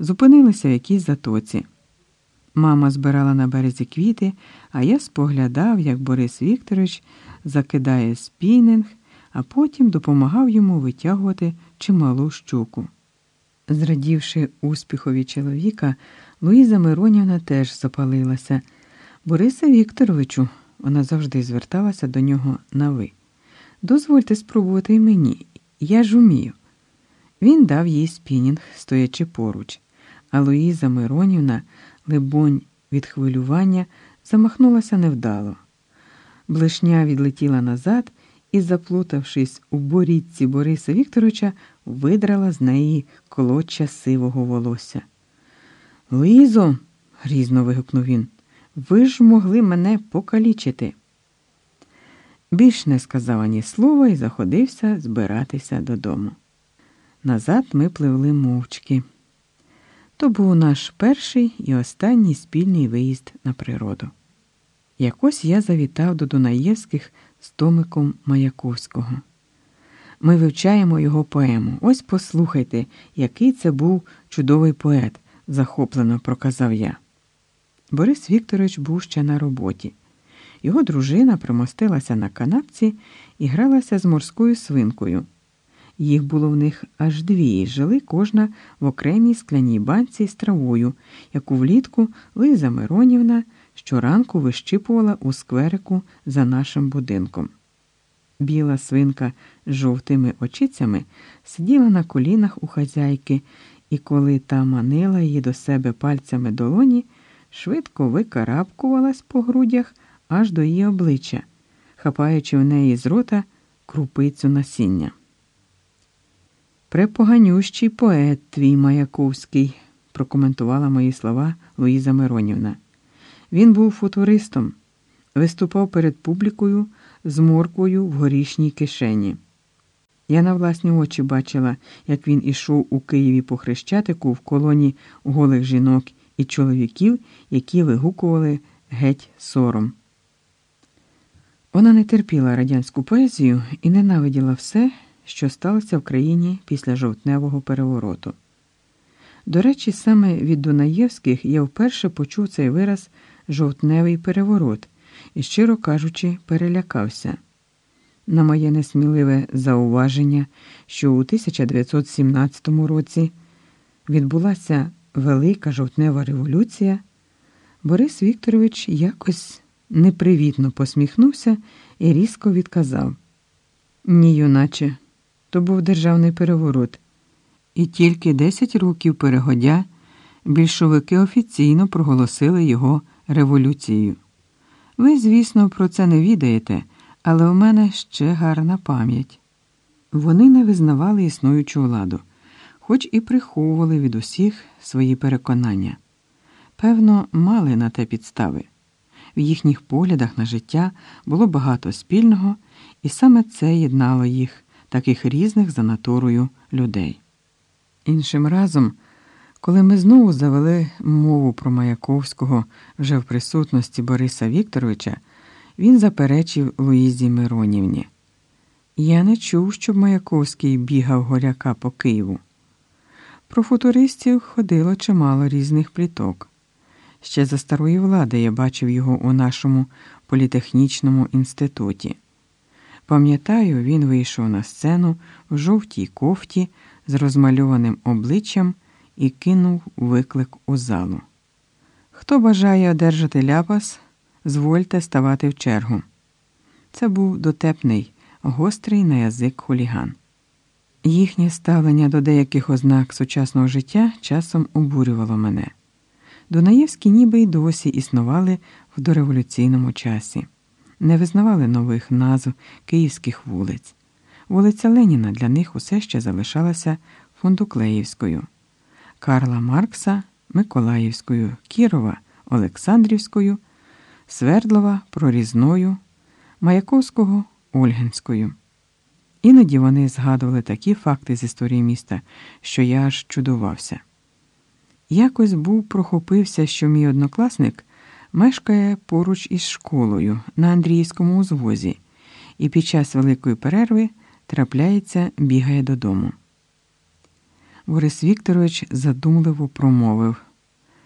зупинилися в якійсь затоці. Мама збирала на березі квіти, а я споглядав, як Борис Вікторович закидає спінінг, а потім допомагав йому витягувати чималу щуку. Зрадівши успіхові чоловіка, Луїза Миронівна теж запалилася. Борисе Вікторовичу, вона завжди зверталася до нього на ви. Дозвольте спробувати й мені, я ж умію. Він дав їй спінінг, стоячи поруч, а Луїза Миронівна, либонь, від хвилювання, замахнулася невдало. Блишня відлетіла назад і, заплутавшись у борідці Бориса Вікторовича, видрала з неї колоча сивого волосся. Луїзо, грізно вигукнув він, ви ж могли мене покалічити. Більш не сказав ані слова і заходився збиратися додому. Назад ми пливли мовчки. То був наш перший і останній спільний виїзд на природу. Якось я завітав до Дунаєвських з Томиком Маяковського. Ми вивчаємо його поему. Ось послухайте, який це був чудовий поет, захоплено проказав я. Борис Вікторович був ще на роботі. Його дружина примостилася на канапці і гралася з морською свинкою. Їх було в них аж дві, жили кожна в окремій скляній банці з травою, яку влітку Лиза Миронівна щоранку вищипувала у скверику за нашим будинком. Біла свинка з жовтими очицями сиділа на колінах у хазяйки, і коли та манила її до себе пальцями долоні, швидко викарабкувалась по грудях аж до її обличчя, хапаючи в неї з рота крупицю насіння. Препоганющий поет твій Маяковський, прокоментувала мої слова Луїза Миронівна. Він був футуристом, виступав перед публікою з морквою в горішній кишені. Я на власні очі бачила, як він ішов у Києві по хрещатику в колоні голих жінок і чоловіків, які вигукували геть сором. Вона не терпіла радянську поезію і ненавиділа все, що сталося в країні після жовтневого перевороту. До речі, саме від Дунаєвських я вперше почув цей вираз жовтневий переворот і, щиро кажучи, перелякався. На моє несміливе зауваження, що у 1917 році відбулася велика жовтнева революція, Борис Вікторович якось непривітно посміхнувся і різко відказав: Ні, юначе, то був державний переворот, і тільки 10 років перегодя більшовики офіційно проголосили його революцією. Ви, звісно, про це не відаєте, але у мене ще гарна пам'ять. Вони не визнавали існуючу владу, хоч і приховували від усіх свої переконання. Певно, мали на те підстави. В їхніх поглядах на життя було багато спільного, і саме це єднало їх, таких різних за натурою людей. Іншим разом, коли ми знову завели мову про Маяковського вже в присутності Бориса Вікторовича, він заперечив Луїзі Миронівні. Я не чув, щоб Маяковський бігав горяка по Києву. Про футуристів ходило чимало різних пліток. Ще за старої влади я бачив його у нашому політехнічному інституті. Пам'ятаю, він вийшов на сцену в жовтій кофті з розмальованим обличчям і кинув виклик у залу. Хто бажає одержати ляпас, звольте ставати в чергу. Це був дотепний, гострий на язик хуліган. Їхнє ставлення до деяких ознак сучасного життя часом обурювало мене. Дунаєвські ніби й досі існували в дореволюційному часі, не визнавали нових назв київських вулиць. Вулиця Леніна для них усе ще залишалася Фундуклеївською, Карла Маркса Миколаївською, Кірова Олександрівською, Свердлова Прорізною, Маяковського Ольгинською. Іноді вони згадували такі факти з історії міста, що я аж чудувався. Якось був прохопився, що мій однокласник мешкає поруч із школою на Андріївському узвозі, і під час великої перерви трапляється, бігає додому. Борис Вікторович задумливо промовив.